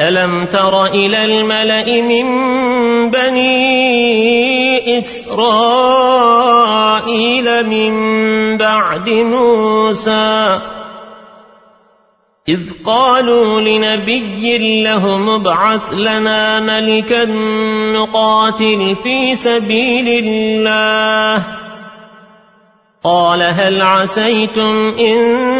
ألم تر إلى الملأ من بني إسرائيل من بعد موسى إذ قالوا لنبي لهم ابعث لنا ملكا نقاتل في سبيل الله قال هل عسيتم إن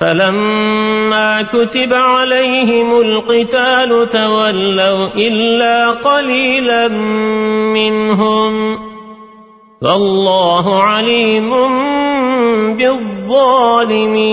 فلما كتب عليهم القتال تولوا إلا قليلا منهم والله عليم بالظالمين